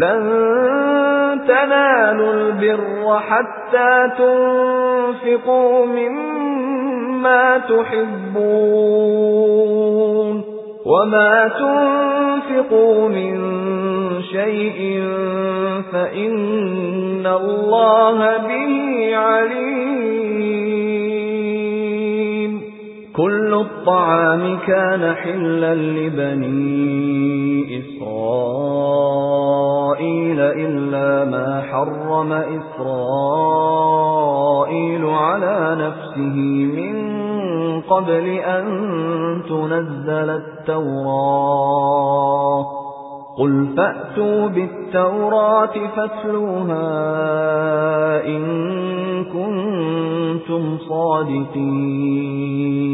لَن تَنَالُوا الْبِرَّ حَتَّى تُنفِقُوا مِمَّا تُحِبُّونَ وَمَا تُنفِقُوا مِن شَيْءٍ فَإِنَّ اللَّهَ بِهِ عَلِيمٌ. كُلُّ الطَّعَامِ كَانَ حِلًّا لِبَنِي إِسْرَائِيلَ. إِسْرَائِيلُ عَلَى نَفْسِهِ مِن قَبْلِ أَن تُنَزَّلَ التَّوْرَاةُ. قُلْ فَأْتُوا بِالتَّوْرَاةِ فَاتْلُوهَا إِن كُنتُمْ صَادِقِينَ.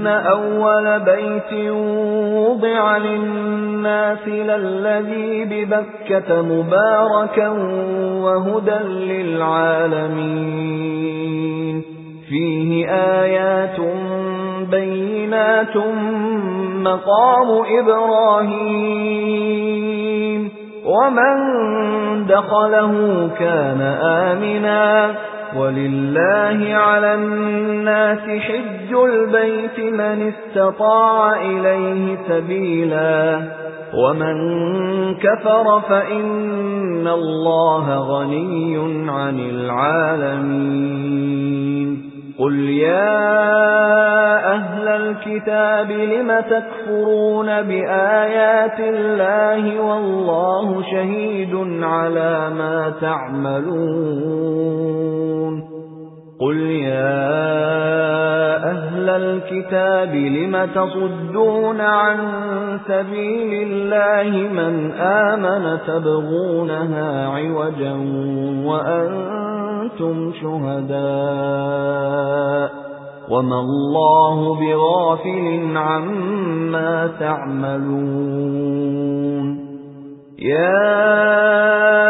إِنَّ أَوَّلَ بَيْتٍ وُضِعَ لِلنَّاسِ لَلَّذِي بِبَكَّةَ مُبَارَكًا وَهُدًى لِّلْعَالَمِينَ فِيهِ آيَاتٌ بَيِّنَاتٌ مَقَامُ إِبْرَاهِيمَ وَمَن دَخَلَهُ كَانَ آمِنًا وَلِلَّهِ عَلَى النَّاسِ حِجُّ الْبَيْتِ مَنِ اسْتَطَاعَ إِلَيْهِ سَبِيلًا. وَمَن كَفَرَ فَإِنَّ اللَّهَ غَنِيٌّ عَنِ الْعَالَمِينَ. قُلْ يَا أَهْلَ الْكِتَابِ لِمَ تَكْفُرُونَ بِآيَاتِ اللَّهِ وَاللَّهُ شَهِيدٌ عَلَى مَا تَعْمَلُونَ؟ الْكِتَابِ لِمَ تَصُدُّونَ عَن سَبِيلِ اللَّهِ مَنْ آمَنَ تَبْغُونَهَا عِوَجًا وَأَنْتُمْ شُهَدَاءُ وَمَا اللَّهُ بِغَافِلٍ عَمَّا تَعْمَلُونَ يَا